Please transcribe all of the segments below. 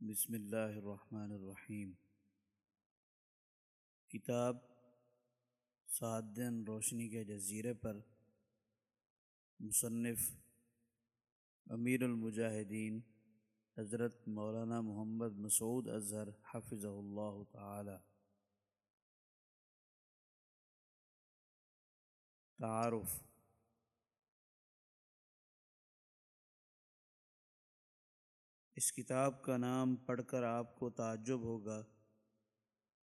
بسم اللہ الرحمن الرحیم۔ کتاب سات دن روشنی کے جزیرے پر مصنف امیر المجاہدین حضرت مولانا محمد مسعود اظہر حفظ اللہ تعالی۔ تعارف۔ اس کتاب کا نام پڑھ کر آپ کو تعجب ہوگا۔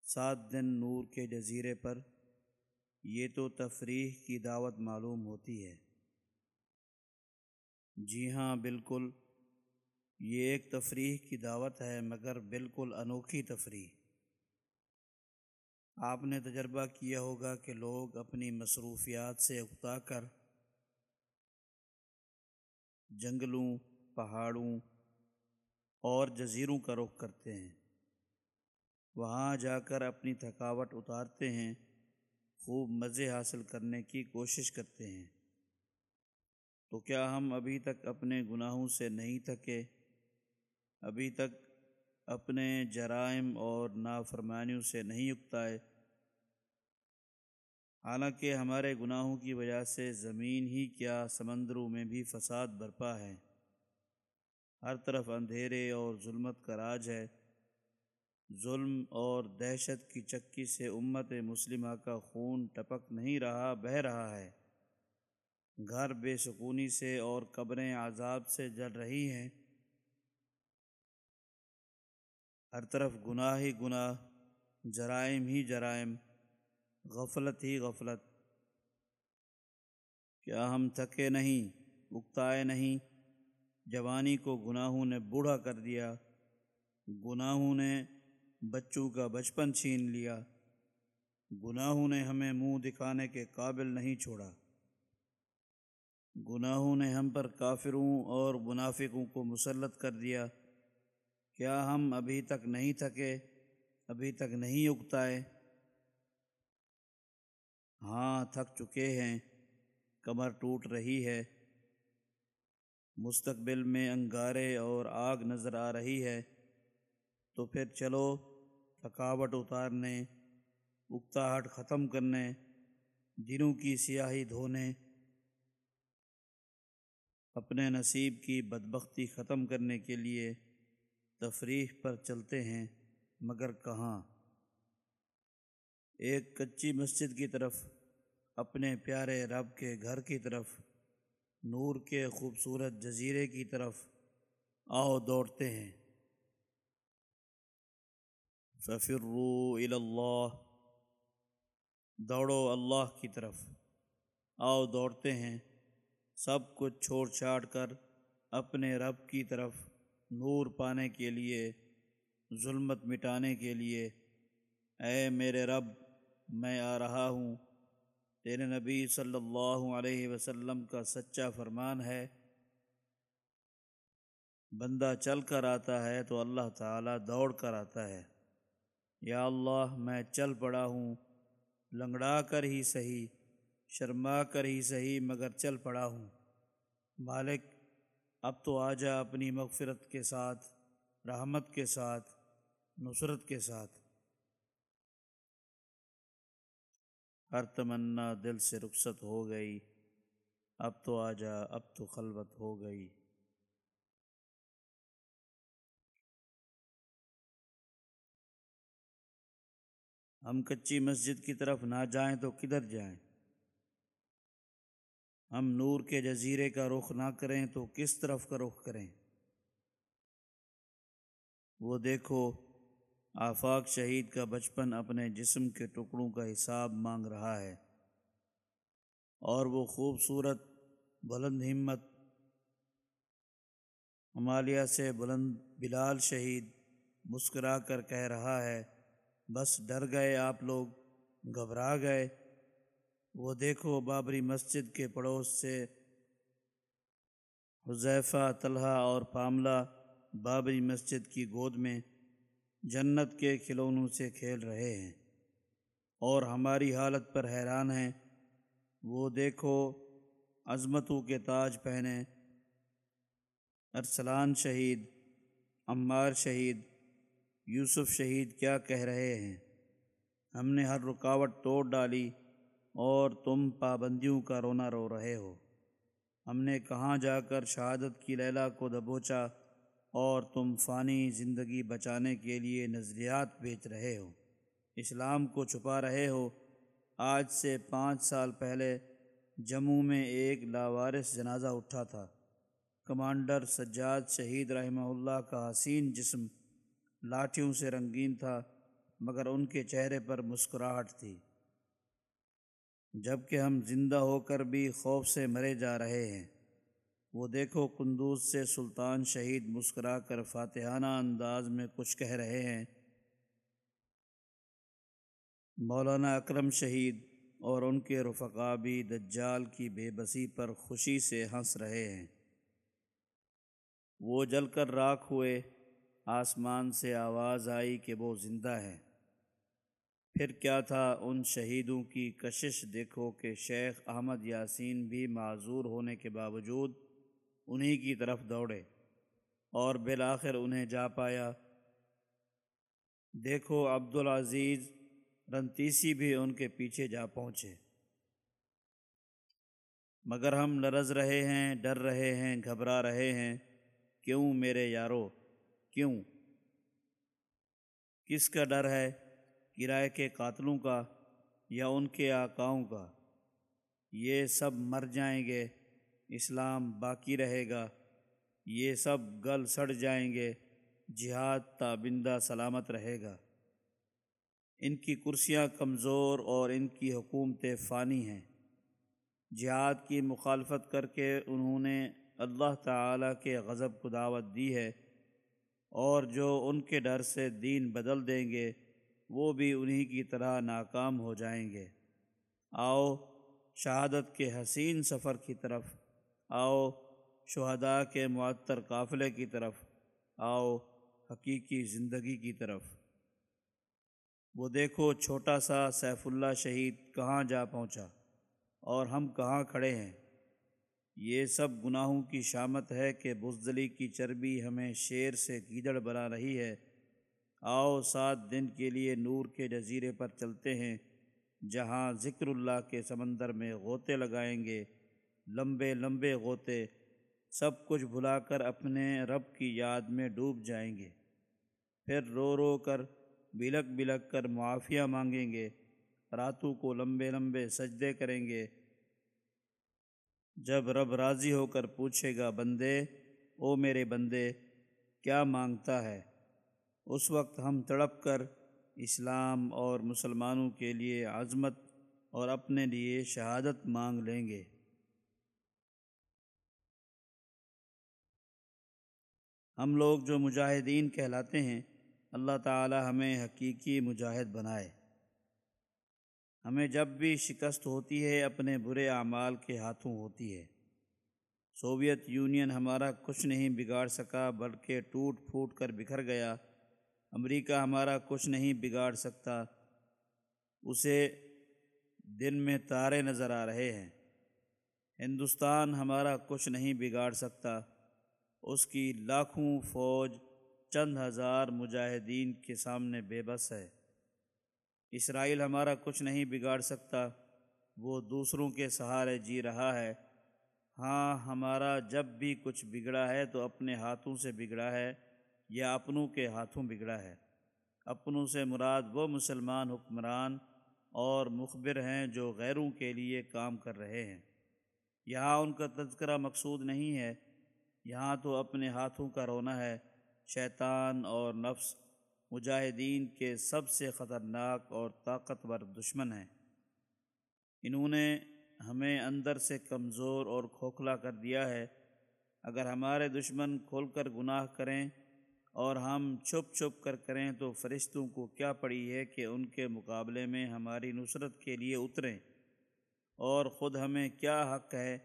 سات دن نور کے جزیرے پر یہ تو تفریح کی دعوت معلوم ہوتی ہے۔ جی ہاں بالکل۔ یہ ایک تفریح کی دعوت ہے، مگر بالکل انوکھی تفریح۔ آپ نے تجربہ کیا ہوگا کہ لوگ اپنی مصروفیات سے اکتا کر جنگلوں، پہاڑوں اور جزیروں کا رخ کرتے ہیں۔ وہاں جا کر اپنی تھکاوٹ اتارتے ہیں، خوب مزے حاصل کرنے کی کوشش کرتے ہیں۔ تو کیا ہم ابھی تک اپنے گناہوں سے نہیں تھکے؟ ابھی تک اپنے جرائم اور نافرمانیوں سے نہیں اکتائے۔ حالانکہ ہمارے گناہوں کی وجہ سے زمین ہی کیا سمندروں میں بھی فساد برپا ہے۔ ہر طرف اندھیرے اور ظلمت کا راج ہے۔ ظلم اور دہشت کی چکی سے امت مسلمہ کا خون ٹپک نہیں رہا، بہہ رہا ہے۔ گھر بے سکونی سے اور قبریں عذاب سے جل رہی ہیں۔ ہر طرف گناہ ہی گناہ، جرائم ہی جرائم، غفلت ہی غفلت۔ کیا ہم تھکے نہیں، اکتائے نہیں جوانی کو گناہوں نے بوڑھا کر دیا۔ گناہوں نے بچوں کا بچپن چھین لیا۔ گناہوں نے ہمیں منہ دکھانے کے قابل نہیں چھوڑا۔ گناہوں نے ہم پر کافروں اور منافقوں کو مسلط کر دیا۔ کیا ہم ابھی تک نہیں تھکے؟ ابھی تک نہیں اگتائے ہاں تھک چکے ہیں۔ کمر ٹوٹ رہی ہے۔ مستقبل میں انگارے اور آگ نظر آ رہی ہے۔ تو پھر چلو، تھکاوٹ اتارنے، اکتاہٹ ختم کرنے، دنوں کی سیاہی دھونے، اپنے نصیب کی بدبختی ختم کرنے کے لیے تفریح پر چلتے ہیں۔ مگر کہاں؟ ایک کچی مسجد کی طرف، اپنے پیارے رب کے گھر کی طرف۔ نور کے خوبصورت جزیرے کی طرف آؤ دوڑتے ہیں۔ ففروا اللہ دوڑو اللہ کی طرف۔ آؤ دوڑتے ہیں۔ سب کچھ چھوڑ چھاڑ کر اپنے رب کی طرف نور پانے کے لیے، ظلمت مٹانے کے لیے۔ اے میرے رب، میں آ رہا ہوں۔ تیرے نبی صلی اللہ علیہ وسلم کا سچا فرمان ہے، بندہ چل کر آتا ہے تو اللہ تعالیٰ دوڑ کر آتا ہے۔ یا اللہ، میں چل پڑا ہوں، لنگڑا کر ہی صحیح، شرما کر ہی صحیح، مگر چل پڑا ہوں۔ مالک، اب تو آ جا اپنی مغفرت کے ساتھ، رحمت کے ساتھ، نصرت کے ساتھ۔ ہر تمنا دل سے رخصت ہو گئی۔ اب تو آ جا، اب تو خلوت ہو گئی۔ ہم کچی مسجد کی طرف نہ جائیں تو کدھر جائیں؟ ہم نور کے جزیرے کا رخ نہ کریں تو کس طرف کا رخ کریں؟ وہ دیکھو آفاق شہید کا بچپن اپنے جسم کے ٹکڑوں کا حساب مانگ رہا ہے۔ اور وہ خوبصورت بلند ہمت، ہمالیہ سے بلند بلال شہید مسکرا کر کہہ رہا ہے، بس ڈر گئے آپ لوگ، گھبرا گئے۔ وہ دیکھو بابری مسجد کے پڑوس سے حذیفہ، طلحہ اور پاملہ بابری مسجد کی گود میں جنت کے کھلونوں سے کھیل رہے ہیں۔ اور ہماری حالت پر حیران ہیں۔ وہ دیکھو، عظمتوں کے تاج پہنے۔ ارسلان شہید، عمار شہید، یوسف شہید کیا کہہ رہے ہیں؟ ہم نے ہر رکاوٹ توڑ ڈالی اور تم پابندیوں کا رونا رو رہے ہو۔ ہم نے کہاں جا کر شہادت کی لیلا کو دبوچا اور تم فانی زندگی بچانے کے لیے نظریات بیچ رہے ہو۔ اسلام کو چھپا رہے ہو۔ آج سے پانچ سال پہلے جموں میں ایک لاوارث جنازہ اٹھا تھا۔ کمانڈر سجاد شہید رحمہ اللہ کا حسین جسم لاٹھیوں سے رنگین تھا، مگر ان کے چہرے پر مسکراہٹ تھی۔ جبکہ ہم زندہ ہو کر بھی خوف سے مرے جا رہے ہیں۔ وہ دیکھو قندوز سے سلطان شہید مسکرا کر فاتحانہ انداز میں کچھ کہہ رہے ہیں۔ مولانا اکرم شہید اور ان کے رفقا بھی دجال کی بے بسی پر خوشی سے ہنس رہے ہیں۔ وہ جل کر راکھ ہوئے، آسمان سے آواز آئی کہ وہ زندہ ہے۔ پھر کیا تھا ان شہیدوں کی کشش؟ دیکھو کہ شیخ احمد یاسین بھی معذور ہونے کے باوجود انہی کی طرف دوڑے اور بالآخر انہیں جا پایا۔ دیکھو، عبدالعزیز رنتیسی بھی ان کے پیچھے جا پہنچے۔ مگر ہم لرز رہے ہیں، ڈر رہے ہیں، گھبرا رہے ہیں۔ کیوں میرے یارو؟ کیوں؟ کس کا ڈر ہے؟ کرائے کے قاتلوں کا یا ان کے آقاؤں کا؟ یہ سب مر جائیں گے۔ اسلام باقی رہے گا۔ یہ سب گل سڑ جائیں گے۔ جہاد تابندہ سلامت رہے گا۔ ان کی کرسیاں کمزور اور ان کی حکومتیں فانی ہیں۔ جہاد کی مخالفت کر کے انہوں نے اللہ تعالیٰ کے غضب کو دعوت دی ہے۔ اور جو ان کے ڈر سے دین بدل دیں گے، وہ بھی انہی کی طرح ناکام ہو جائیں گے۔ آؤ، شہادت کے حسین سفر کی طرف۔ آؤ شہداء کے معطر قافلے کی طرف، آؤ حقیقی زندگی کی طرف۔ وہ دیکھو چھوٹا سا سیف اللہ شہید کہاں جا پہنچا اور ہم کہاں کھڑے ہیں۔ یہ سب گناہوں کی شامت ہے کہ بزدلی کی چربی ہمیں شیر سے کیدڑ بنا رہی ہے۔ آؤ سات دن کے لیے نور کے جزیرے پر چلتے ہیں، جہاں ذکر اللہ کے سمندر میں غوطے لگائیں گے۔ لمبے لمبے غوطے سب کچھ بھلا کر اپنے رب کی یاد میں ڈوب جائیں گے۔ پھر رو رو کر، بلک بلک کر معافیہ مانگیں گے۔ راتوں کو لمبے لمبے سجدے کریں گے۔ جب رب راضی ہو کر پوچھے گا، بندے، او میرے بندے، کیا مانگتا ہے؟ اس وقت ہم تڑپ کر اسلام اور مسلمانوں کے لیے عظمت اور اپنے لیے شہادت مانگ لیں گے۔ ہم لوگ جو مجاہدین کہلاتے ہیں، اللہ تعالی ہمیں حقیقی مجاہد بنائے۔ ہمیں جب بھی شکست ہوتی ہے، اپنے برے اعمال کے ہاتھوں ہوتی ہے۔ سوویت یونین ہمارا کچھ نہیں بگاڑ سکا، بلکہ ٹوٹ پھوٹ کر بکھر گیا۔ امریکہ ہمارا کچھ نہیں بگاڑ سکتا۔ اسے دن میں تارے نظر آ رہے ہیں۔ ہندوستان ہمارا کچھ نہیں بگاڑ سکتا۔ اس کی لاکھوں فوج چند ہزار مجاہدین کے سامنے بے بس ہے۔ اسرائیل ہمارا کچھ نہیں بگاڑ سکتا، وہ دوسروں کے سہارے جی رہا ہے۔ ہاں ہمارا جب بھی کچھ بگڑا ہے تو اپنے ہاتھوں سے بگڑا ہے، یا اپنوں کے ہاتھوں بگڑا ہے۔ اپنوں سے مراد وہ مسلمان حکمران اور مخبر ہیں جو غیروں کے لیے کام کر رہے ہیں۔ یہاں ان کا تذکرہ مقصود نہیں ہے یہاں تو اپنے ہاتھوں کا رونا ہے۔ شیطان اور نفس مجاہدین کے سب سے خطرناک اور طاقتور دشمن ہیں۔ انہوں نے ہمیں اندر سے کمزور اور کھوکھلا کر دیا ہے۔ اگر ہمارے دشمن کھول کر گناہ کریں اور ہم چھپ چھپ کر کریں تو فرشتوں کو کیا پڑی ہے کہ ان کے مقابلے میں ہماری نصرت کے لیے اتریں؟ اور خود ہمیں کیا حق ہے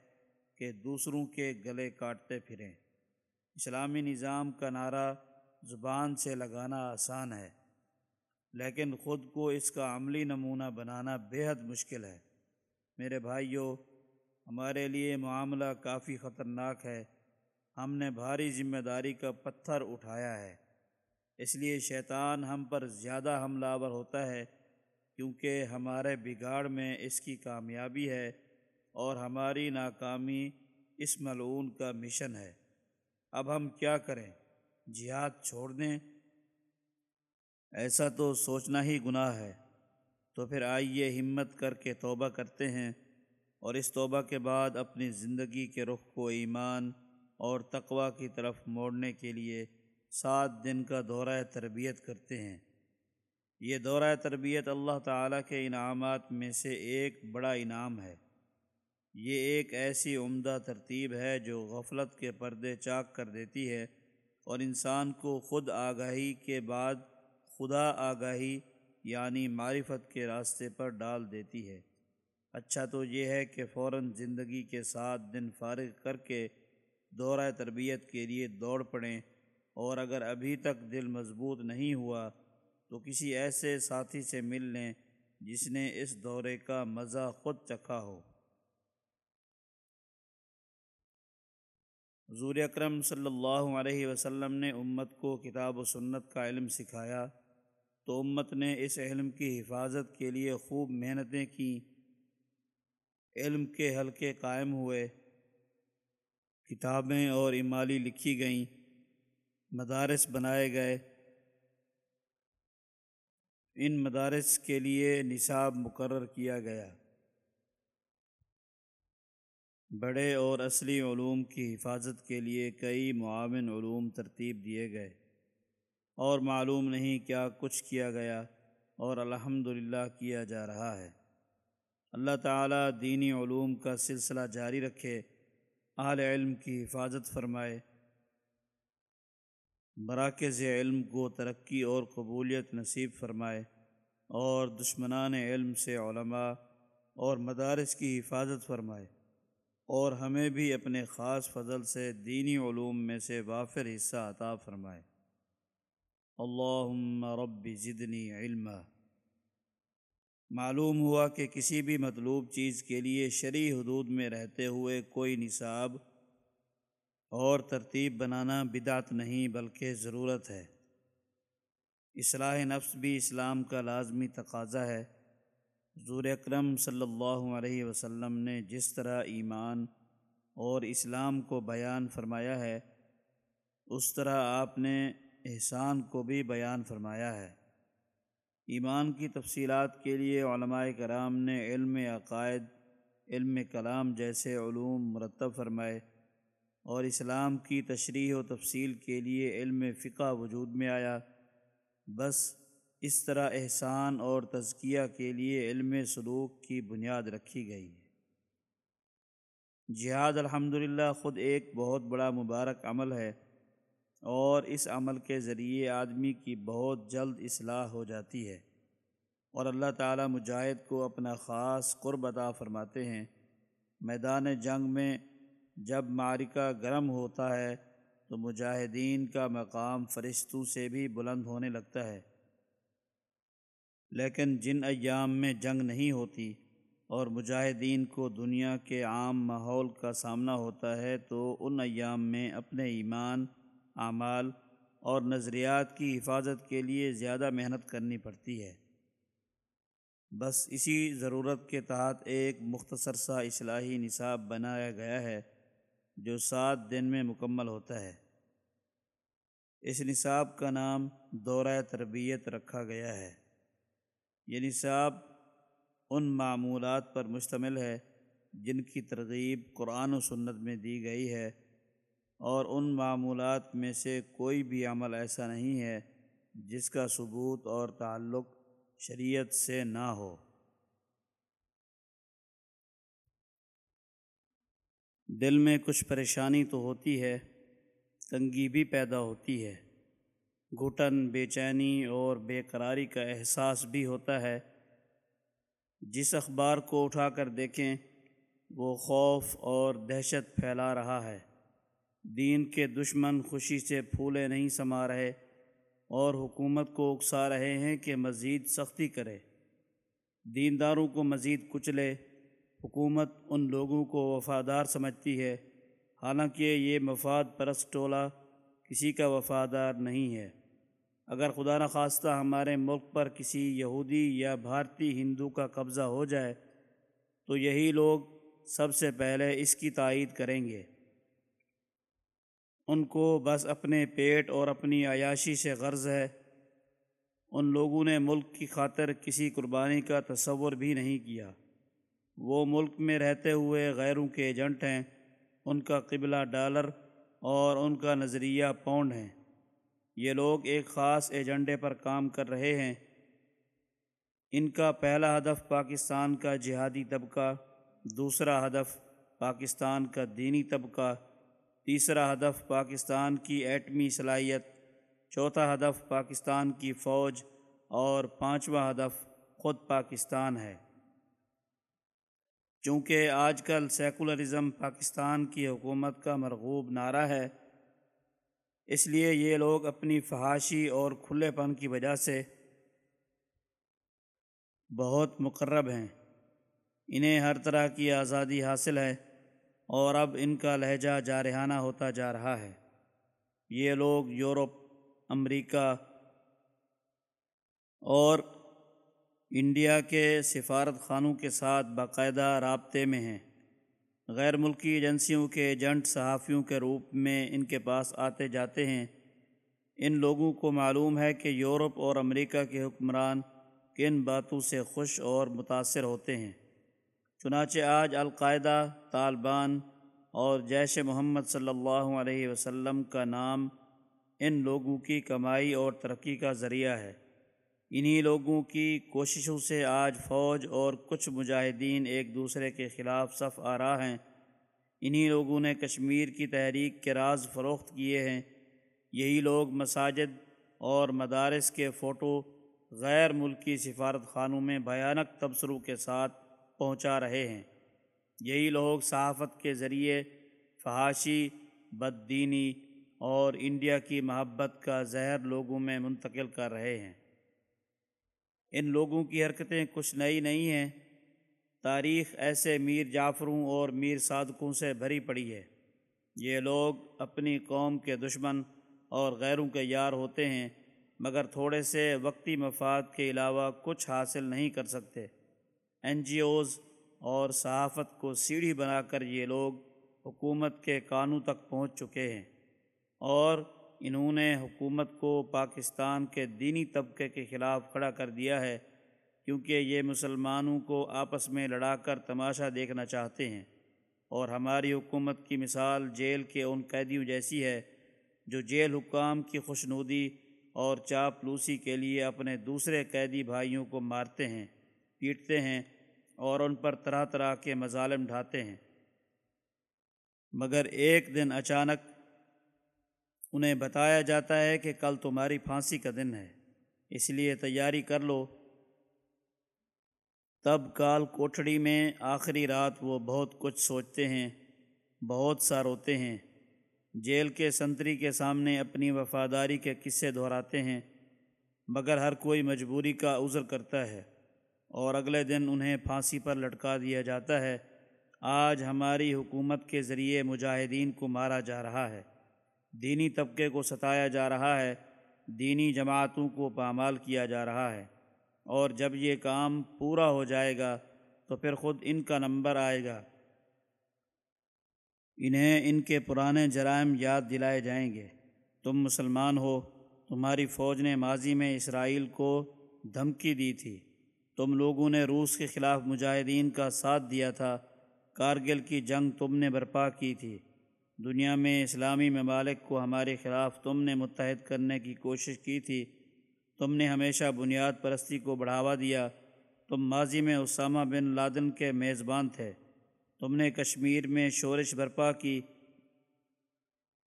کہ دوسروں کے گلے کاٹتے پھریں۔ اسلامی نظام کا نعرہ زبان سے لگانا آسان ہے، لیکن خود کو اس کا عملی نمونہ بنانا حد مشکل ہے۔ میرے بھائیوں ہمارے لیے معاملہ کافی خطرناک ہے۔ ہم نے بھاری ذمہ داری کا پتھر اٹھایا ہے۔ اس لیے شیطان ہم پر زیادہ حملہ آور ہوتا ہے، کیونکہ ہمارے بگاڑ میں اس کی کامیابی ہے۔ اور ہماری ناکامی اس ملعون کا مشن ہے۔ اب ہم کیا کریں؟ جہاد چھوڑ دیں؟ ایسا تو سوچنا ہی گناہ ہے۔ تو پھر آئیے ہمت کر کے توبہ کرتے ہیں اور اس توبہ کے بعد اپنی زندگی کے رخ کو ایمان اور تقوا کی طرف موڑنے کے لیے سات دن کا دورہ تربیت کرتے ہیں۔ یہ دورہ تربیت اللہ تعالیٰ کے انعامات میں سے ایک بڑا انعام ہے۔ یہ ایک ایسی عمدہ ترتیب ہے جو غفلت کے پردے چاک کر دیتی ہے اور انسان کو خود آگاہی کے بعد خدا آگاہی یعنی معرفت کے راستے پر ڈال دیتی ہے۔ اچھا تو یہ ہے کہ فوراً زندگی کے ساتھ دن فارغ کر کے دورہ تربیت کے لیے دوڑ پڑیں اور اگر ابھی تک دل مضبوط نہیں ہوا تو کسی ایسے ساتھی سے مل لیں جس نے اس دورے کا مزہ خود چکھا ہو۔ حضور اکرم صلی اللہ علیہ وسلم نے امت کو کتاب و سنت کا علم سکھایا تو امت نے اس علم کی حفاظت کے لیے خوب محنتیں کیں، علم کے حلقے قائم ہوئے، کتابیں اور امالی لکھی گئیں، مدارس بنائے گئے۔ ان مدارس کے لیے نصاب مقرر کیا گیا۔ بڑے اور اصلی علوم کی حفاظت کے لیے کئی معاون علوم ترتیب دیے گئے اور معلوم نہیں کیا کچھ کیا گیا اور الحمد کیا جا رہا ہے۔ اللہ تعالیٰ دینی علوم کا سلسلہ جاری رکھے، اہل علم کی حفاظت فرمائے۔ مراکز علم کو ترقی اور قبولیت نصیب فرمائے اور دشمنان علم سے علماء اور مدارس کی حفاظت فرمائے۔ اور ہمیں بھی اپنے خاص فضل سے دینی علوم میں سے وافر حصہ عطا فرمائے۔ اللہم رب زدنی علما معلوم ہوا کہ کسی بھی مطلوب چیز کے لیے شرع حدود میں رہتے ہوئے کوئی نصاب اور ترتیب بنانا بدعت نہیں بلکہ ضرورت ہے۔ اصلاح نفس بھی اسلام کا لازمی تقاضا ہے۔ حضور اکرم صلی اللہ علیہ وسلم نے جس طرح ایمان اور اسلام کو بیان فرمایا ہے، اس طرح آپ نے احسان کو بھی بیان فرمایا ہے۔ ایمان کی تفصیلات کے لیے علماء کرام نے علم عقائد، علم کلام جیسے علوم مرتب فرمائے اور اسلام کی تشریح و تفصیل کے لیے علم فقہ وجود میں آیا۔ بس اس طرح احسان اور تزکیہ کے لیے علم سلوک کی بنیاد رکھی گئی ہے۔ جہاد الحمد خود ایک بہت بڑا مبارک عمل ہے اور اس عمل کے ذریعے آدمی کی بہت جلد اصلاح ہو جاتی ہے اور اللہ تعالیٰ مجاہد کو اپنا خاص قرب عطا فرماتے ہیں۔ میدان جنگ میں جب معرکہ گرم ہوتا ہے تو مجاہدین کا مقام فرشتوں سے بھی بلند ہونے لگتا ہے۔ لیکن جن ایام میں جنگ نہیں ہوتی اور مجاہدین کو دنیا کے عام ماحول کا سامنا ہوتا ہے، تو ان ایام میں اپنے ایمان، اعمال اور نظریات کی حفاظت کے لیے زیادہ محنت کرنی پڑتی ہے۔ بس اسی ضرورت کے تحت ایک مختصر سا اصلاحی نصاب بنایا گیا ہے جو سات دن میں مکمل ہوتا ہے۔ اس نصاب کا نام دورہ تربیت رکھا گیا ہے۔ یعنی یہ نصاب ان معمولات پر مشتمل ہے جن کی ترغیب قرآن و سنت میں دی گئی ہے اور ان معمولات میں سے کوئی بھی عمل ایسا نہیں ہے جس کا ثبوت اور تعلق شریعت سے نہ ہو۔ دل میں کچھ پریشانی تو ہوتی ہے، تنگی بھی پیدا ہوتی ہے۔ گھٹن، بے چینی اور بے قراری کا احساس بھی ہوتا ہے۔ جس اخبار کو اٹھا کر دیکھیں، وہ خوف اور دہشت پھیلا رہا ہے۔ دین کے دشمن خوشی سے پھولے نہیں سما رہے اور حکومت کو اکسا رہے ہیں کہ مزید سختی کرے۔ دینداروں کو مزید کچلے، حکومت ان لوگوں کو وفادار سمجھتی ہے۔ حالانکہ یہ مفاد پرست ٹولہ کسی کا وفادار نہیں ہے۔ اگر خدا نخواستہ ہمارے ملک پر کسی یہودی یا بھارتی ہندو کا قبضہ ہو جائے، تو یہی لوگ سب سے پہلے اس کی تائید کریں گے۔ ان کو بس اپنے پیٹ اور اپنی عیاشی سے غرض ہے۔ ان لوگوں نے ملک کی خاطر کسی قربانی کا تصور بھی نہیں کیا۔ وہ ملک میں رہتے ہوئے غیروں کے ایجنٹ ہیں، ان کا قبلہ ڈالر اور ان کا نظریہ پاؤنڈ ہیں۔ یہ لوگ ایک خاص ایجنڈے پر کام کر رہے ہیں۔ ان کا پہلا ہدف پاکستان کا جہادی طبقہ، دوسرا ہدف پاکستان کا دینی طبقہ، تیسرا ہدف پاکستان کی ایٹمی صلاحیت، چوتھا ہدف پاکستان کی فوج، اور پانچواں ہدف خود پاکستان ہے۔ چونکہ آج کل سیکولرزم پاکستان کی حکومت کا مرغوب نعرہ ہے اس لیے یہ لوگ اپنی فحاشی اور کھلے پن کی وجہ سے بہت مقرب ہیں۔ انہیں ہر طرح کی آزادی حاصل ہے اور اب ان کا لہجہ جارحانہ ہوتا جا رہا ہے۔ یہ لوگ یورپ، امریکہ اور انڈیا کے سفارت خانوں کے ساتھ باقاعدہ رابطے میں ہیں۔ غیر ملکی ایجنسیوں کے ایجنٹ صحافیوں کے روپ میں ان کے پاس آتے جاتے ہیں۔ ان لوگوں کو معلوم ہے کہ یورپ اور امریکہ کے حکمران کن باتوں سے خوش اور متاثر ہوتے ہیں۔ چنانچہ آج القاعدہ، طالبان اور جیش محمد صلی اللہ علیہ وسلم کا نام ان لوگوں کی کمائی اور ترقی کا ذریعہ ہے۔ انہی لوگوں کی کوششوں سے آج فوج اور کچھ مجاہدین ایک دوسرے کے خلاف صف آ رہا ہیں۔ انہی لوگوں نے کشمیر کی تحریک کے راز فروخت کیے ہیں۔ یہی لوگ مساجد اور مدارس کے فوٹو غیر ملکی سفارت خانوں میں بھیانک تبصروں کے ساتھ پہنچا رہے ہیں۔ یہی لوگ صحافت کے ذریعے فحاشی، بددینی اور انڈیا کی محبت کا زہر لوگوں میں منتقل کر رہے ہیں۔ ان لوگوں کی حرکتیں کچھ نئی نہیں ہیں۔ تاریخ ایسے میر جعفروں اور میر صادقوں سے بھری پڑی ہے۔ یہ لوگ اپنی قوم کے دشمن اور غیروں کے یار ہوتے ہیں، مگر تھوڑے سے وقتی مفاد کے علاوہ کچھ حاصل نہیں کر سکتے۔ این جی اوز اور صحافت کو سیڑھی بنا کر یہ لوگ حکومت کے قانون تک پہنچ چکے ہیں۔ اور انہوں نے حکومت کو پاکستان کے دینی طبقے کے خلاف کھڑا کر دیا ہے کیونکہ یہ مسلمانوں کو آپس میں لڑا کر تماشا دیکھنا چاہتے ہیں۔ اور ہماری حکومت کی مثال جیل کے ان قیدیوں جیسی ہے جو جیل حکام کی خوشنودی اور چاپلوسی کے لیے اپنے دوسرے قیدی بھائیوں کو مارتے ہیں، پیٹتے ہیں اور ان پر طرح طرح کے مظالم ڈھاتے ہیں۔ مگر ایک دن اچانک انہیں بتایا جاتا ہے کہ کل تمہاری پھانسی کا دن ہے، اس لیے تیاری کر لو۔ تب کال کوٹھڑی میں آخری رات وہ بہت کچھ سوچتے ہیں، بہت سا روتے ہیں۔ جیل کے سنتری کے سامنے اپنی وفاداری کے قصے دہراتے ہیں، مگر ہر کوئی مجبوری کا عذر کرتا ہے۔ اور اگلے دن انہیں پھانسی پر لٹکا دیا جاتا ہے۔ آج ہماری حکومت کے ذریعے مجاہدین کو مارا جا رہا ہے۔ دینی طبقے کو ستایا جا رہا ہے، دینی جماعتوں کو پامال کیا جا رہا ہے۔ اور جب یہ کام پورا ہو جائے گا، تو پھر خود ان کا نمبر آئے گا۔ انہیں ان کے پرانے جرائم یاد دلائے جائیں گے۔ تم مسلمان ہو، تمہاری فوج نے ماضی میں اسرائیل کو دھمکی دی تھی۔ تم لوگوں نے روس کے خلاف مجاہدین کا ساتھ دیا تھا۔ کارگل کی جنگ تم نے برپا کی تھی۔ دنیا میں اسلامی ممالک کو ہمارے خلاف تم نے متحد کرنے کی کوشش کی تھی۔ تم نے ہمیشہ بنیاد پرستی کو بڑھاوا دیا۔ تم ماضی میں اسامہ بن لادن کے میزبان تھے۔ تم نے کشمیر میں شورش برپا کی۔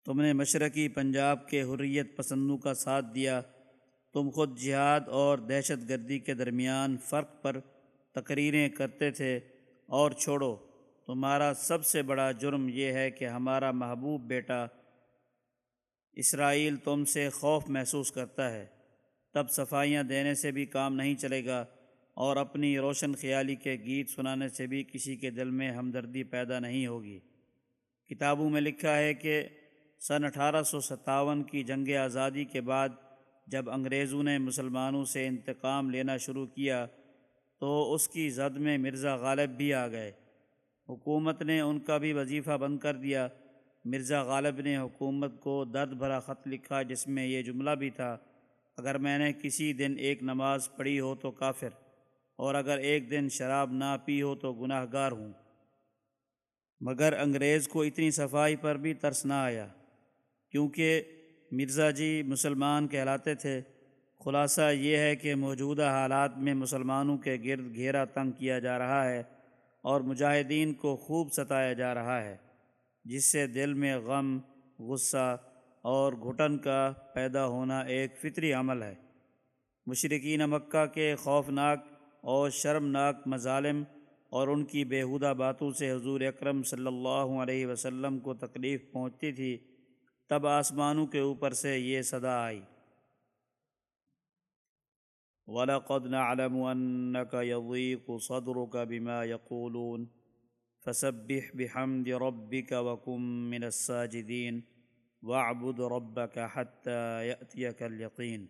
تم نے مشرقی پنجاب کے حریت پسندوں کا ساتھ دیا۔ تم خود جہاد اور دہشت گردی کے درمیان فرق پر تقریریں کرتے تھے۔ اور چھوڑو۔ تمہارا سب سے بڑا جرم یہ ہے کہ ہمارا محبوب بیٹا اسرائیل تم سے خوف محسوس کرتا ہے۔ تب صفائیاں دینے سے بھی کام نہیں چلے گا اور اپنی روشن خیالی کے گیت سنانے سے بھی کسی کے دل میں ہمدردی پیدا نہیں ہوگی۔ کتابوں میں لکھا ہے کہ سن اٹھارہ سو ستاون کی جنگ آزادی کے بعد جب انگریزوں نے مسلمانوں سے انتقام لینا شروع کیا تو اس کی زد میں مرزا غالب بھی آ گئے۔ حکومت نے ان کا بھی وظیفہ بند کر دیا۔ مرزا غالب نے حکومت کو درد بھرا خط لکھا جس میں یہ جملہ بھی تھا، اگر میں نے کسی دن ایک نماز پڑھی ہو تو کافر، اور اگر ایک دن شراب نہ پی ہو تو گناہ گار ہوں۔ مگر انگریز کو اتنی صفائی پر بھی ترس نہ آیا، کیونکہ مرزا جی مسلمان کہلاتے تھے۔ خلاصہ یہ ہے کہ موجودہ حالات میں مسلمانوں کے گرد گھیرا تنگ کیا جا رہا ہے۔ اور مجاہدین کو خوب ستایا جا رہا ہے، جس سے دل میں غم، غصہ اور گھٹن کا پیدا ہونا ایک فطری عمل ہے۔ مشرقین مکہ کے خوفناک اور شرمناک مظالم اور ان کی بیہودہ باتوں سے حضور اکرم صلی اللہ علیہ وسلم کو تکلیف پہنچتی تھی، تب آسمانوں کے اوپر سے یہ صدا آئی۔ وَلَقَدْ نَعْلَمُ أَنَّكَ يَضِيقُ صَدْرُكَ بِمَا يَقُولُونَ. فَسَبِّحْ بِحَمْدِ رَبِّكَ وَكُمْ مِنَ السَّاجِدِينَ. وَاعْبُدْ رَبَّكَ حَتَّى يَأْتِيَكَ الْيَقِينَ.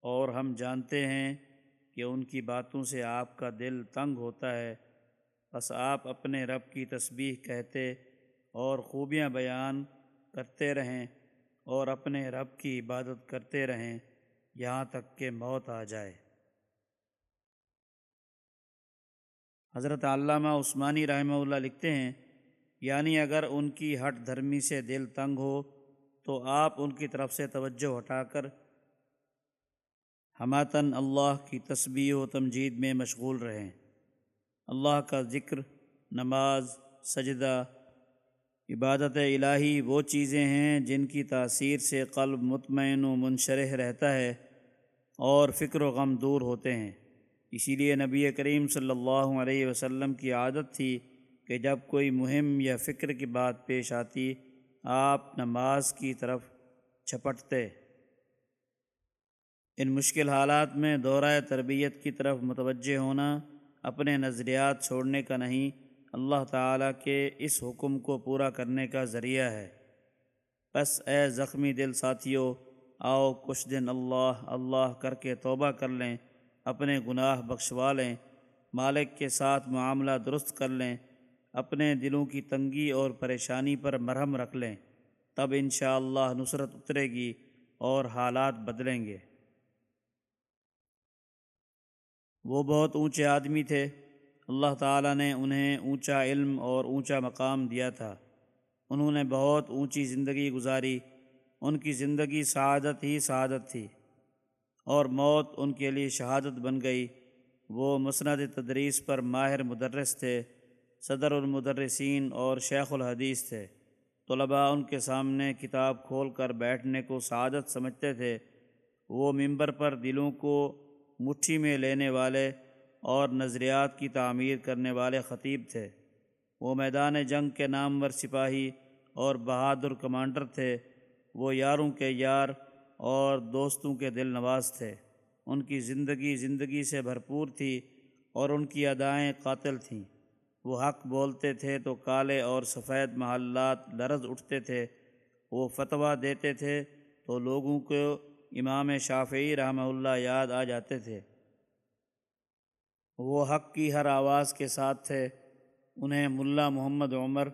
اور ہم جانتے ہیں کہ ان کی باتوں سے آپ کا دل تنگ ہوتا ہے. بس آپ اپنے رب کی تسبیح کہتے اور خوبیاں بیان کرتے رہیں. اور اپنے رب کی عبادت کرتے رہیں، یہاں تک کہ موت آ جائے۔ حضرت علامہ عثمانی رحمہ اللہ لکھتے ہیں یعنی اگر ان کی ہٹ دھرمی سے دل تنگ ہو، تو آپ ان کی طرف سے توجہ ہٹا کر ہماتن اللہ کی تسبیح و تمجید میں مشغول رہیں۔ اللہ کا ذکر، نماز، سجدہ عبادت الہی وہ چیزیں ہیں جن کی تاثیر سے قلب مطمئن و منشرح رہتا ہے اور فکر و غم دور ہوتے ہیں۔ اسی لیے نبی کریم صلی اللہ علیہ وسلم کی عادت تھی کہ جب کوئی مہم یا فکر کی بات پیش آتی، آپ نماز کی طرف چھپٹتے۔ ان مشکل حالات میں دورہ تربیت کی طرف متوجہ ہونا اپنے نظریات چھوڑنے کا نہیں اللہ تعالیٰ کے اس حکم کو پورا کرنے کا ذریعہ ہے۔ بس اے زخمی دل ساتھیوں آؤ کچھ دن اللہ اللہ کر کے توبہ کر لیں، اپنے گناہ بخشوا لیں، مالک کے ساتھ معاملہ درست کر لیں، اپنے دلوں کی تنگی اور پریشانی پر مرہم رکھ لیں، تب انشاءاللہ اللہ نصرت اترے گی اور حالات بدلیں گے۔ وہ بہت اونچے آدمی تھے۔ اللہ تعالیٰ نے انہیں اونچا علم اور اونچا مقام دیا تھا۔ انہوں نے بہت اونچی زندگی گزاری۔ ان کی زندگی سعادت ہی سعادت تھی۔ اور موت ان کے لیے شہادت بن گئی۔ وہ مسند تدریس پر ماہر مدرس تھے۔ صدر المدرسین اور شیخ الحدیث تھے۔ طلباء ان کے سامنے کتاب کھول کر بیٹھنے کو سعادت سمجھتے تھے۔ وہ ممبر پر دلوں کو مٹھی میں لینے والے اور نظریات کی تعمیر کرنے والے خطیب تھے۔ وہ میدان جنگ کے نامور سپاہی اور بہادر کمانڈر تھے۔ وہ یاروں کے یار اور دوستوں کے دل نواز تھے۔ ان کی زندگی زندگی سے بھرپور تھی اور ان کی ادائیں قاتل تھیں۔ وہ حق بولتے تھے تو کالے اور سفید محلات لرز اٹھتے تھے۔ وہ فتویٰ دیتے تھے تو لوگوں کو امام شافعی رحمہ اللہ یاد آ جاتے تھے۔ وہ حق کی ہر آواز کے ساتھ تھے۔ انہیں ملا محمد عمر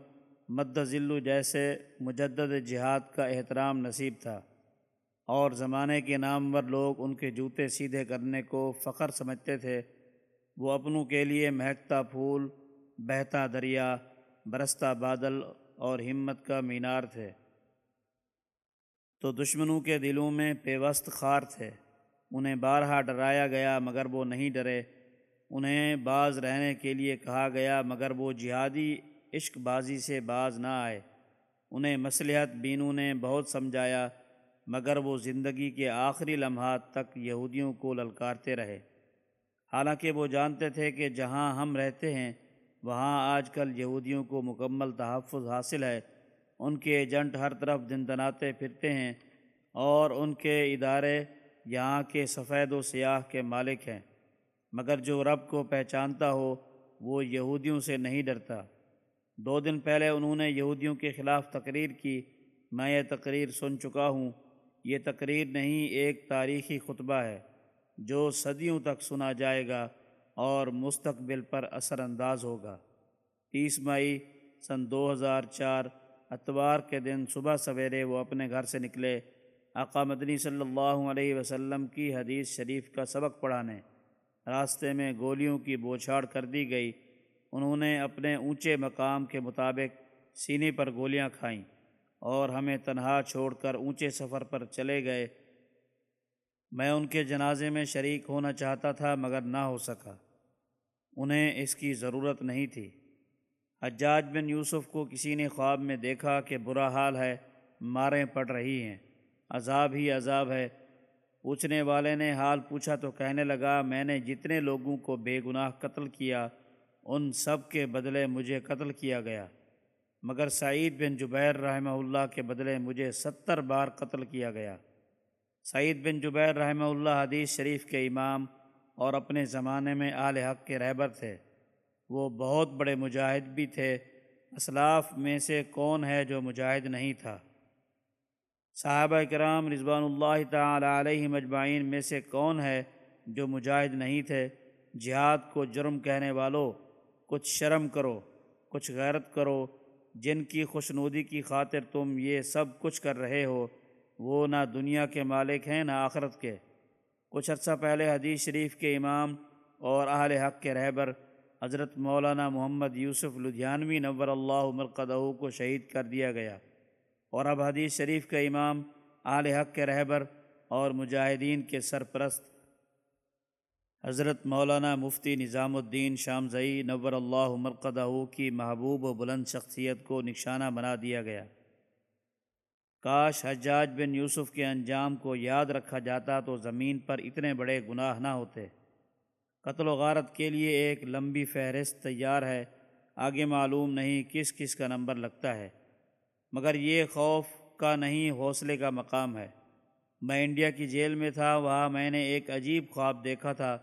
مد ذلو جیسے مجدد جہاد کا احترام نصیب تھا۔ اور زمانے کے نامور لوگ ان کے جوتے سیدھے کرنے کو فخر سمجھتے تھے۔ وہ اپنوں کے لیے مہکتا پھول، بہتا دریا، برستا بادل اور ہمت کا مینار تھے۔ تو دشمنوں کے دلوں میں پیوست خار تھے۔ انہیں بارہا ڈرایا گیا مگر وہ نہیں ڈرے۔ انہیں باز رہنے کے لیے کہا گیا، مگر وہ جہادی عشق بازی سے باز نہ آئے۔ انہیں مصلحت بینوں نے بہت سمجھایا، مگر وہ زندگی کے آخری لمحات تک یہودیوں کو للکارتے رہے۔ حالانکہ وہ جانتے تھے کہ جہاں ہم رہتے ہیں، وہاں آج کل یہودیوں کو مکمل تحفظ حاصل ہے۔ ان کے ایجنٹ ہر طرف دن دناتے پھرتے ہیں اور ان کے ادارے یہاں کے سفید و سیاہ کے مالک ہیں۔ مگر جو رب کو پہچانتا ہو، وہ یہودیوں سے نہیں ڈرتا۔ دو دن پہلے انہوں نے یہودیوں کے خلاف تقریر کی۔ میں یہ تقریر سن چکا ہوں۔ یہ تقریر نہیں، ایک تاریخی خطبہ ہے جو صدیوں تک سنا جائے گا اور مستقبل پر اثر انداز ہوگا۔ تیس مئی سن دو ہزار چار، اتوار کے دن صبح سویرے وہ اپنے گھر سے نکلے۔ آقا مدنی صلی اللہ علیہ وسلم کی حدیث شریف کا سبق پڑھانے۔ راستے میں گولیوں کی بوچھاڑ کر دی گئی۔ انہوں نے اپنے اونچے مقام کے مطابق سینے پر گولیاں کھائیں اور ہمیں تنہا چھوڑ کر اونچے سفر پر چلے گئے۔ میں ان کے جنازے میں شریک ہونا چاہتا تھا مگر نہ ہو سکا۔ انہیں اس کی ضرورت نہیں تھی۔ حجاج بن یوسف کو کسی نے خواب میں دیکھا کہ برا حال ہے، ماریں پڑ رہی ہیں۔ عذاب ہی عذاب ہے۔ پوچھنے والے نے حال پوچھا تو کہنے لگا، میں نے جتنے لوگوں کو بے گناہ قتل کیا، ان سب کے بدلے مجھے قتل کیا گیا۔ مگر سعید بن جبیر رحمہ اللہ کے بدلے مجھے ستر بار قتل کیا گیا۔ سعید بن جبیر رحمہ اللہ حدیث شریف کے امام اور اپنے زمانے میں آل حق کے رہبر تھے۔ وہ بہت بڑے مجاہد بھی تھے۔ اسلاف میں سے کون ہے جو مجاہد نہیں تھا؟ صحابہ کرام رضوان اللہ تعالی علیہ مجمعین میں سے کون ہے جو مجاہد نہیں تھے؟ جہاد کو جرم کہنے والوں کچھ شرم کرو، کچھ غیرت کرو، جن کی خوشنودی کی خاطر تم یہ سب کچھ کر رہے ہو، وہ نہ دنیا کے مالک ہیں نہ آخرت کے۔ کچھ عرصہ پہلے حدیث شریف کے امام اور اہل حق کے رہبر حضرت مولانا محمد یوسف لدھیانوی نور اللہ مرقدہ کو شہید کر دیا گیا۔ اور اب حدیث شریف کا امام اہل حق کے رہبر اور مجاہدین کے سرپرست حضرت مولانا مفتی نظام الدین شام زئی نور اللہ مرقدہ کی محبوب و بلند شخصیت کو نشانہ بنا دیا گیا۔ کاش حجاج بن یوسف کے انجام کو یاد رکھا جاتا تو زمین پر اتنے بڑے گناہ نہ ہوتے۔ قتل و غارت کے لیے ایک لمبی فہرست تیار ہے، آگے معلوم نہیں کس کس کا نمبر لگتا ہے۔ مگر یہ خوف کا نہیں، حوصلے کا مقام ہے۔ میں انڈیا کی جیل میں تھا، وہاں میں نے ایک عجیب خواب دیکھا تھا۔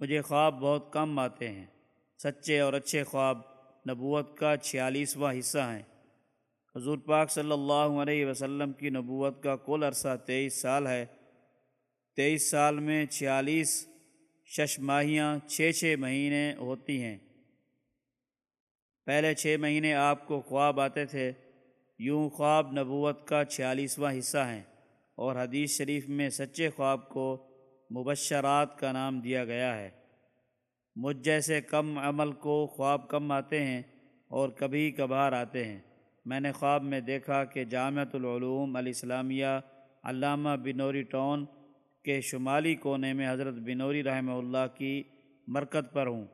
مجھے خواب بہت کم آتے ہیں۔ سچے اور اچھے خواب نبوت کا چھیالیسواں حصہ ہیں۔ حضور پاک صلی اللہ علیہ وسلم کی نبوت کا کل عرصہ تیئیس سال ہے۔ تیئیس سال میں چھیالیس شش ماہیاں چھ چھ مہینے ہوتی ہیں۔ پہلے چھ مہینے آپ کو خواب آتے تھے۔ یوں خواب نبوت کا چھیالیسواں حصہ ہیں اور حدیث شریف میں سچے خواب کو مبشرات کا نام دیا گیا ہے۔ مجھ جیسے کم عمل کو خواب کم آتے ہیں اور کبھی کبھار آتے ہیں۔ میں نے خواب میں دیکھا کہ جامعۃ العلوم علیہ السلامیہ علامہ بنوری ٹون کے شمالی کونے میں حضرت بنوری رحمہ اللہ کی مرکت پر ہوں۔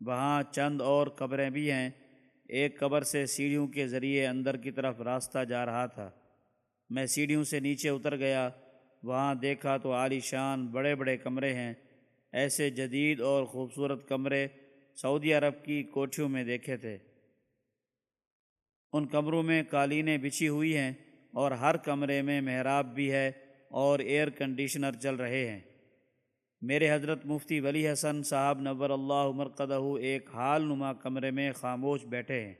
وہاں چند اور قبریں بھی ہیں ایک قبر سے سیڑھیوں کے ذریعے اندر کی طرف راستہ جا رہا تھا۔ میں سیڑھیوں سے نیچے اتر گیا۔ وہاں دیکھا تو عالی شان بڑے بڑے کمرے ہیں۔ ایسے جدید اور خوبصورت کمرے سعودی عرب کی کوٹھیوں میں دیکھے تھے۔ ان کمروں میں قالینیں بچھی ہوئی ہیں اور ہر کمرے میں محراب بھی ہے اور ایئر کنڈیشنر چل رہے ہیں۔ میرے حضرت مفتی ولی حسن صاحب نور اللہ مرقدہ ایک حال نما کمرے میں خاموش بیٹھے ہیں۔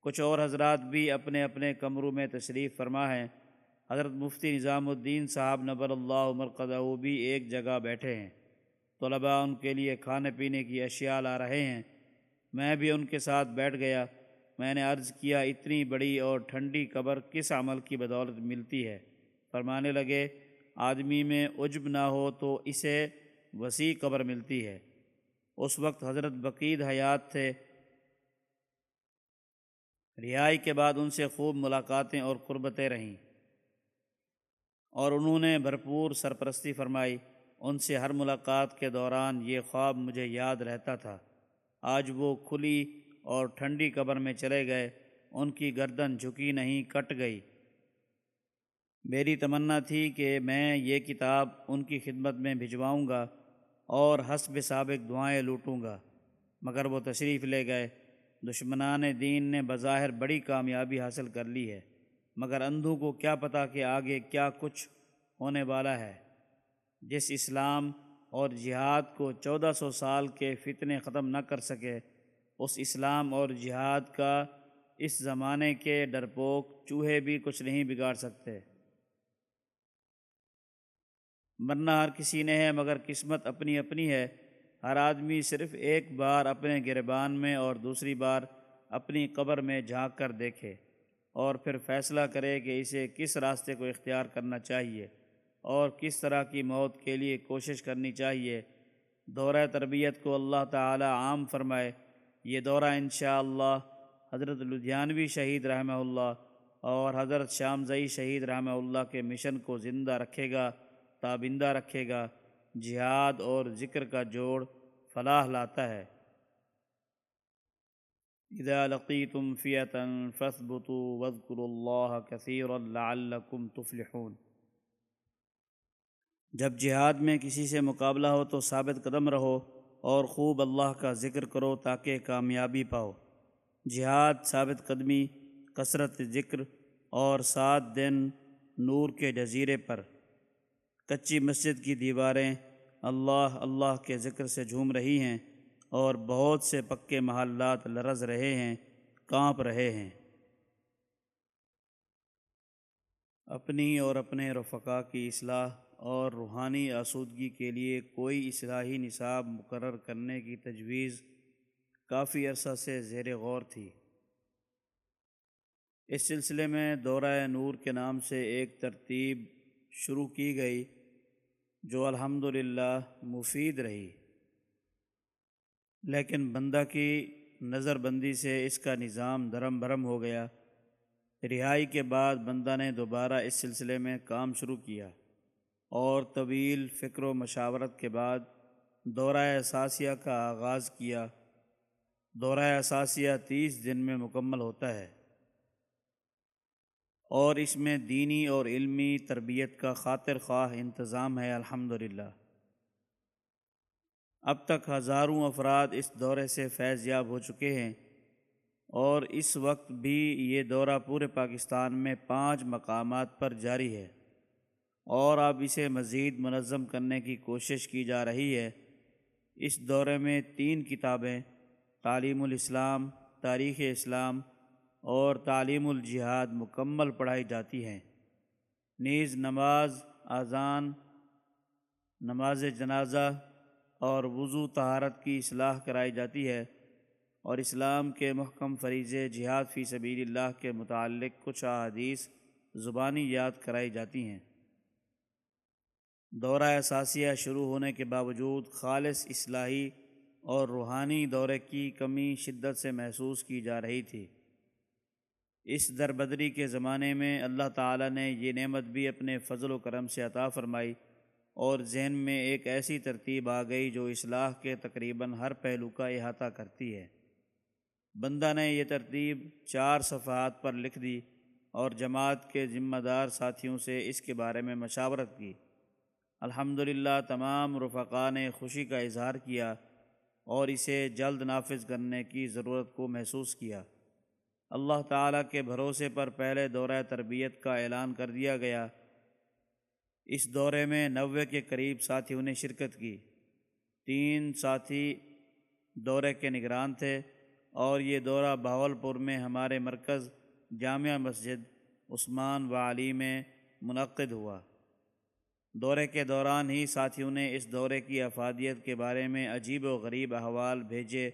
کچھ اور حضرات بھی اپنے اپنے کمروں میں تشریف فرما ہیں۔ حضرت مفتی نظام الدین صاحب نبر اللہ مرقدہ بھی ایک جگہ بیٹھے ہیں۔ طلباء ان کے لیے کھانے پینے کی اشیاء لا رہے ہیں۔ میں بھی ان کے ساتھ بیٹھ گیا۔ میں نے عرض کیا، اتنی بڑی اور ٹھنڈی قبر کس عمل کی بدولت ملتی ہے؟ فرمانے لگے آدمی میں عجب نہ ہو تو اسے وسیع قبر ملتی ہے۔ اس وقت حضرت بقید حیات تھے۔ رہائی کے بعد ان سے خوب ملاقاتیں اور قربتیں رہیں۔ اور انہوں نے بھرپور سرپرستی فرمائی۔ ان سے ہر ملاقات کے دوران یہ خواب مجھے یاد رہتا تھا۔ آج وہ کھلی اور ٹھنڈی قبر میں چلے گئے۔ ان کی گردن جھکی نہیں، کٹ گئی۔ میری تمنا تھی کہ میں یہ کتاب ان کی خدمت میں بھجواؤں گا اور حسب سابق دعائیں لوٹوں گا، مگر وہ تشریف لے گئے۔ دشمنان دین نے بظاہر بڑی کامیابی حاصل کر لی ہے، مگر اندھوں کو کیا پتہ کہ آگے کیا کچھ ہونے والا ہے۔ جس اسلام اور جہاد کو چودہ سو سال کے فتنے ختم نہ کر سکے، اس اسلام اور جہاد کا اس زمانے کے ڈرپوک چوہے بھی کچھ نہیں بگاڑ سکتے۔ مرنا ہر کسی نے ہے مگر قسمت اپنی اپنی ہے۔ ہر آدمی صرف ایک بار اپنے گربان میں اور دوسری بار اپنی قبر میں جھانک کر دیکھے اور پھر فیصلہ کرے کہ اسے کس راستے کو اختیار کرنا چاہیے اور کس طرح کی موت کے لیے کوشش کرنی چاہیے۔ دورہ تربیت کو اللہ تعالی عام فرمائے۔ یہ دورہ انشاءاللہ اللہ حضرت لدھیانوی شہید رحمہ اللہ اور حضرت شام زئی شہید رحمہ اللہ کے مشن کو زندہ رکھے گا۔ تابندہ رکھے گا، جہاد اور ذکر کا جوڑ فلاح لاتا ہے۔ اذا لقیتم فیتا فثبتوا واذکروا اللہ کثیرا لعلکم تفلحون۔ جب جہاد میں کسی سے مقابلہ ہو تو ثابت قدم رہو اور خوب اللہ کا ذکر کرو تاکہ کامیابی پاؤ۔ جہاد ثابت قدمی، کثرت ذکر اور سات دن نور کے جزیرے پر۔ کچی مسجد کی دیواریں اللہ اللہ کے ذکر سے جھوم رہی ہیں اور بہت سے پکے محلات لرز رہے ہیں، کانپ رہے ہیں۔ اپنی اور اپنے رفقا کی اصلاح اور روحانی آسودگی کے لیے کوئی اصلاحی نصاب مقرر کرنے کی تجویز کافی عرصہ سے زیر غور تھی۔ اس سلسلے میں دورہ نور کے نام سے ایک ترتیب شروع کی گئی، جو الحمد مفید رہی۔ لیکن بندہ کی نظر بندی سے اس کا نظام دھرم بھرم ہو گیا۔ رہائی کے بعد بندہ نے دوبارہ اس سلسلے میں کام شروع کیا اور طویل فکر و مشاورت کے بعد دورہ اثاثیہ کا آغاز کیا۔ دورہ اثاثیہ تیس دن میں مکمل ہوتا ہے۔ اور اس میں دینی اور علمی تربیت کا خاطر خواہ انتظام ہے الحمد اب تک ہزاروں افراد اس دورے سے فیض یاب ہو چکے ہیں اور اس وقت بھی یہ دورہ پورے پاکستان میں پانچ مقامات پر جاری ہے اور اب اسے مزید منظم کرنے کی کوشش کی جا رہی ہے۔ اس دورے میں تین کتابیں، تعلیم الاسلام، تاریخ اسلام اور تعلیم الجہاد مکمل پڑھائی جاتی ہیں۔ نیز نماز، اذان، نماز جنازہ اور وضو طہارت کی اصلاح کرائی جاتی ہے اور اسلام کے محکم فریض جہاد فی سبیل اللہ کے متعلق کچھ احادیث زبانی یاد کرائی جاتی ہیں۔ دورہ اثاثیہ شروع ہونے کے باوجود خالص اصلاحی اور روحانی دورے کی کمی شدت سے محسوس کی جا رہی تھی۔ اس دربدری کے زمانے میں اللہ تعالیٰ نے یہ نعمت بھی اپنے فضل و کرم سے عطا فرمائی اور ذہن میں ایک ایسی ترتیب آ گئی جو اصلاح کے تقریباً ہر پہلو کا احاطہ کرتی ہے۔ بندہ نے یہ ترتیب چار صفحات پر لکھ دی اور جماعت کے ذمہ دار ساتھیوں سے اس کے بارے میں مشاورت کی۔ الحمد تمام رفقا نے خوشی کا اظہار کیا اور اسے جلد نافذ کرنے کی ضرورت کو محسوس کیا۔ اللہ تعالیٰ کے بھروسے پر پہلے دورہ تربیت کا اعلان کر دیا گیا۔ اس دورے میں نوے کے قریب ساتھیوں نے شرکت کی۔ تین ساتھی دورے کے نگران تھے اور یہ دورہ بھاولپور میں ہمارے مرکز جامعہ مسجد عثمان و علی میں منعقد ہوا۔ دورے کے دوران ہی ساتھیوں نے اس دورے کی افادیت کے بارے میں عجیب و غریب احوال بھیجے،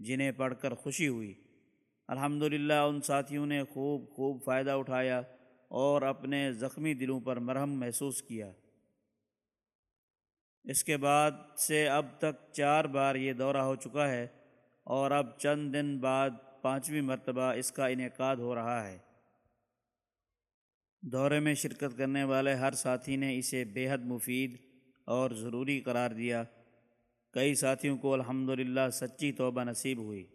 جنہیں پڑھ کر خوشی ہوئی۔ الحمدللہ ان ساتھیوں نے خوب خوب فائدہ اٹھایا اور اپنے زخمی دلوں پر مرہم محسوس کیا۔ اس کے بعد سے اب تک چار بار یہ دورہ ہو چکا ہے اور اب چند دن بعد پانچویں مرتبہ اس کا انعقاد ہو رہا ہے۔ دورے میں شرکت کرنے والے ہر ساتھی نے اسے بے حد مفید اور ضروری قرار دیا۔ کئی ساتھیوں کو الحمدللہ سچی توبہ نصیب ہوئی۔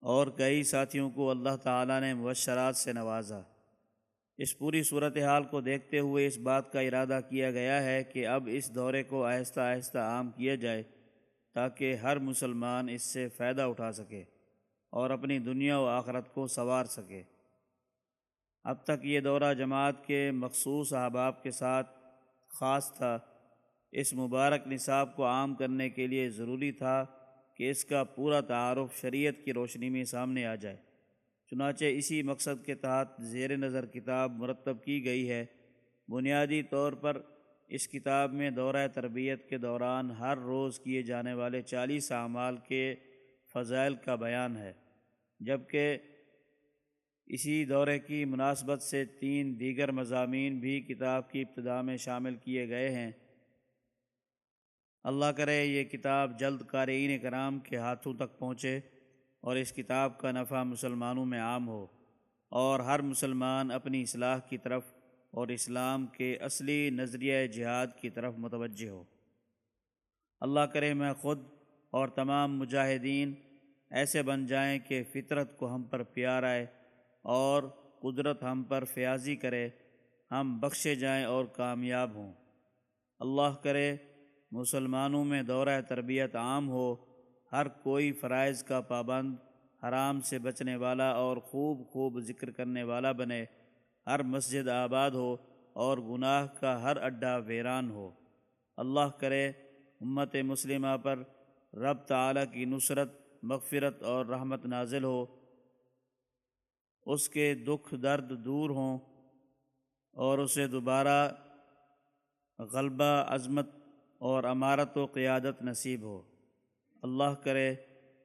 اور کئی ساتھیوں کو اللہ تعالیٰ نے مبشرات سے نوازا۔ اس پوری صورتحال کو دیکھتے ہوئے اس بات کا ارادہ کیا گیا ہے کہ اب اس دورے کو آہستہ آہستہ عام کیا جائے تاکہ ہر مسلمان اس سے فائدہ اٹھا سکے اور اپنی دنیا و آخرت کو سنوار سکے۔ اب تک یہ دورہ جماعت کے مخصوص احباب کے ساتھ خاص تھا۔ اس مبارک نصاب کو عام کرنے کے لیے ضروری تھا کہ اس کا پورا تعارف شریعت کی روشنی میں سامنے آ جائے۔ چنانچہ اسی مقصد کے تحت زیر نظر کتاب مرتب کی گئی ہے۔ بنیادی طور پر اس کتاب میں دورہ تربیت کے دوران ہر روز کیے جانے والے چالیس اعمال کے فضائل کا بیان ہے، جبکہ اسی دورے کی مناسبت سے تین دیگر مضامین بھی کتاب کی ابتدا میں شامل کیے گئے ہیں۔ اللہ کرے یہ کتاب جلد قارئین کرام کے ہاتھوں تک پہنچے اور اس کتاب کا نفع مسلمانوں میں عام ہو اور ہر مسلمان اپنی اصلاح کی طرف اور اسلام کے اصلی نظریہ جہاد کی طرف متوجہ ہو۔ اللہ کرے میں خود اور تمام مجاہدین ایسے بن جائیں کہ فطرت کو ہم پر پیار آئے اور قدرت ہم پر فیاضی کرے، ہم بخشے جائیں اور کامیاب ہوں۔ اللہ کرے مسلمانوں میں دورہ تربیت عام ہو، ہر کوئی فرائض کا پابند، حرام سے بچنے والا اور خوب خوب ذکر کرنے والا بنے، ہر مسجد آباد ہو اور گناہ کا ہر اڈا ویران ہو۔ اللہ کرے امت مسلمہ پر رب تعالی کی نصرت، مغفرت اور رحمت نازل ہو۔ اس کے دکھ درد دور ہوں اور اسے دوبارہ غلبہ عظمت اور امارت و قیادت نصیب ہو۔ اللہ کرے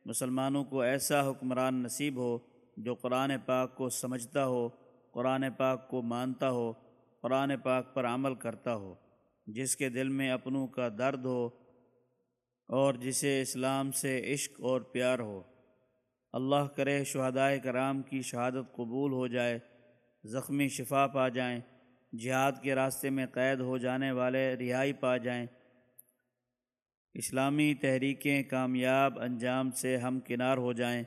مسلمانوں کو ایسا حکمران نصیب ہو جو قرآن پاک کو سمجھتا ہو، قرآن پاک کو مانتا ہو، قرآن پاک پر عمل کرتا ہو۔ جس کے دل میں اپنوں کا درد ہو اور جسے اسلام سے عشق اور پیار ہو۔ اللہ کرے شہدائے کرام کی شہادت قبول ہو جائے، زخمی شفا پا جائیں، جہاد کے راستے میں قید ہو جانے والے رہائی پا جائیں۔ اسلامی تحریکیں کامیاب انجام سے ہم کنار ہو جائیں،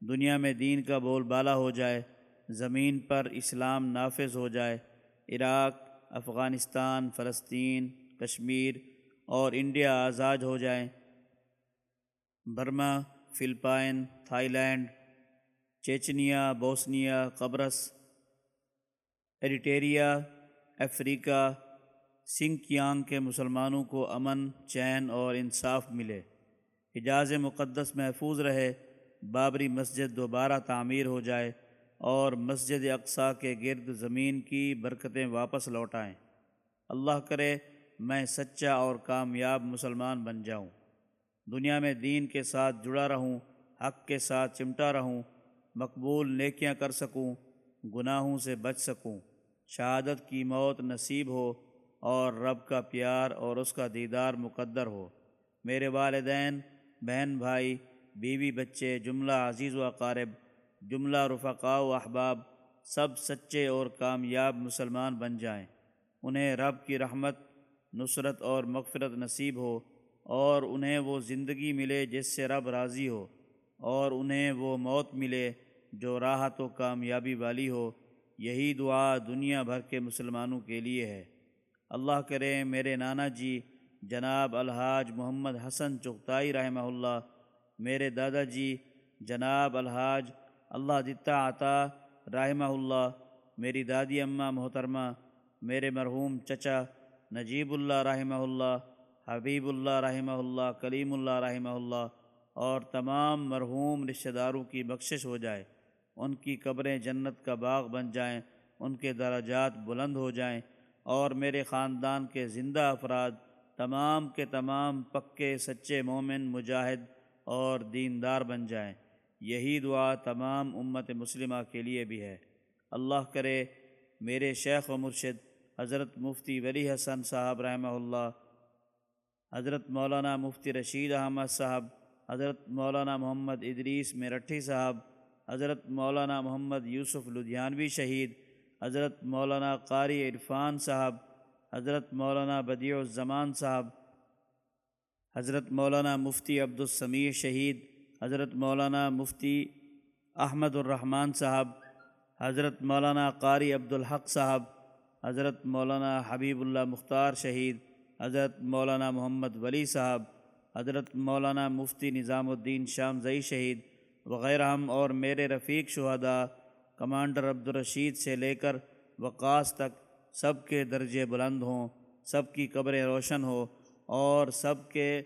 دنیا میں دین کا بول بالا ہو جائے، زمین پر اسلام نافذ ہو جائے، عراق، افغانستان، فلسطین، کشمیر اور انڈیا آزاد ہو جائیں۔ Burma, Philippines Thailand Chechnya, Bosnia, قبرص، ایریٹیریا، افریقہ سنگ یانگ کے مسلمانوں کو امن، چین اور انصاف ملے۔ حجاز مقدس محفوظ رہے، بابری مسجد دوبارہ تعمیر ہو جائے اور مسجد اقصا کے گرد زمین کی برکتیں واپس لوٹائیں اللہ کرے میں سچا اور کامیاب مسلمان بن جاؤں۔ دنیا میں دین کے ساتھ جڑا رہوں، حق کے ساتھ چمٹا رہوں، مقبول نیکیاں کر سکوں، گناہوں سے بچ سکوں۔ شہادت کی موت نصیب ہو اور رب کا پیار اور اس کا دیدار مقدر ہو۔ میرے والدین، بہن بھائی، بیوی بچے، جملہ عزیز و اقارب، جملہ رفقاء و احباب، سب سچے اور کامیاب مسلمان بن جائیں۔ انہیں رب کی رحمت، نصرت اور مغفرت نصیب ہو اور انہیں وہ زندگی ملے جس سے رب راضی ہو اور انہیں وہ موت ملے جو راحت و کامیابی والی ہو۔ یہی دعا دنیا بھر کے مسلمانوں کے لیے ہے۔ اللہ کرے میرے نانا جی جناب الحاج محمد حسن چغتائی رحمہ اللہ، میرے دادا جی جناب الحاج اللہ دتا عطا رحمہ اللہ، میری دادی اماں محترمہ، میرے مرحوم چچا نجیب اللہ رحمہ اللہ، حبیب اللہ رحمہ اللہ، کلیم اللہ رحمہ اللہ، اور تمام مرحوم رشتہ داروں کی بخشش ہو جائے، ان کی قبریں جنت کا باغ بن جائیں، ان کے درجات بلند ہو جائیں اور میرے خاندان کے زندہ افراد، تمام کے تمام پکے سچے مومن، مجاہد اور دیندار بن جائیں۔ یہی دعا تمام امت مسلمہ کے لیے بھی ہے۔ اللہ کرے میرے شیخ و مرشد حضرت مفتی ولی حسن صاحب رحمہ اللہ، حضرت مولانا مفتی رشید احمد صاحب، حضرت مولانا محمد ادریس میرٹھی صاحب، حضرت مولانا محمد یوسف لدھیانوی شہید حضرت مولانا قاری عرفان صاحب، حضرت مولانا بدیع الزمان صاحب، حضرت مولانا مفتی عبد السمیع شہید، حضرت مولانا مفتی احمد الرحمن صاحب، حضرت مولانا قاری عبد الحق صاحب، حضرت مولانا حبیب اللہ مختار شہید، حضرت مولانا محمد ولی صاحب، حضرت مولانا مفتی نظام الدین شام زئی شہید، وغیرہ ہم اور میرے رفیق شہداء کمانڈر عبدالرشید سے لے کر وقاص تک سب کے درجے بلند ہوں، سب کی قبریں روشن ہو اور سب کے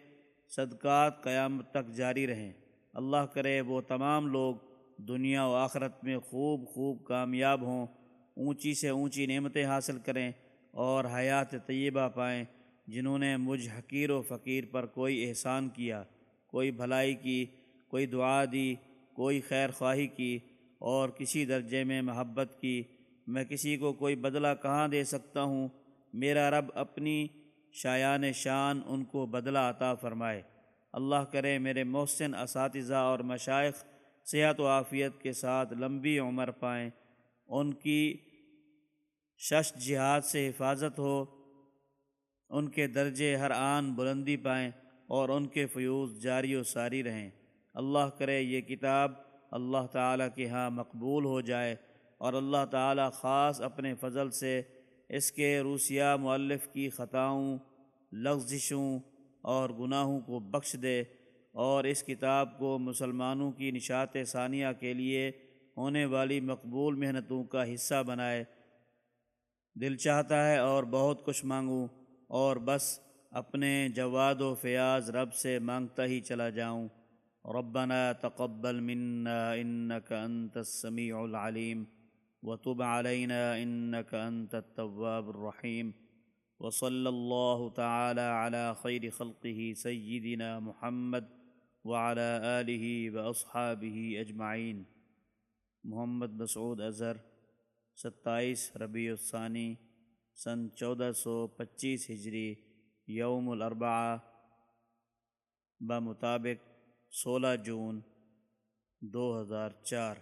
صدقات قیامت تک جاری رہیں۔ اللہ کرے وہ تمام لوگ دنیا و آخرت میں خوب خوب کامیاب ہوں، اونچی سے اونچی نعمتیں حاصل کریں اور حیات طیبہ پائیں، جنہوں نے مجھ حقیر و فقیر پر کوئی احسان کیا، کوئی بھلائی کی، کوئی دعا دی، کوئی خیر خواہی کی۔ اور کسی درجے میں محبت کی، میں کسی کو کوئی بدلہ کہاں دے سکتا ہوں؟ میرا رب اپنی شایان شان ان کو بدلہ عطا فرمائے۔ اللہ کرے میرے محسن اساتذہ اور مشائق صحت و عافیت کے ساتھ لمبی عمر پائیں۔ ان کی شش جہاد سے حفاظت ہو۔ ان کے درجے ہر آن بلندی پائیں اور ان کے فیوز جاری و ساری رہیں۔ اللہ کرے یہ کتاب اللہ تعالیٰ کے ہاں مقبول ہو جائے اور اللہ تعالیٰ خاص اپنے فضل سے اس کے روسیہ مؤلف کی خطاؤں، لغزشوں اور گناہوں کو بخش دے اور اس کتاب کو مسلمانوں کی نشات ثانیہ کے لیے ہونے والی مقبول محنتوں کا حصہ بنائے۔ دل چاہتا ہے اور بہت کچھ مانگوں اور بس اپنے جواد و فیاض رب سے مانگتا ہی چلا جاؤں۔ ربنا تقبل منا انك انت السميع العليم وتب علينا انك انت التواب الرحيم وصلى الله تعالى على خير خلقه سيدنا محمد وعلى آله واصحابه اجمعين محمد مسعود اظہر ستائیس ربیع الثانی، سن چودہ سو پچیس ہجری، یوم الاربعہ بمطابق سولہ جون دو ہزار چار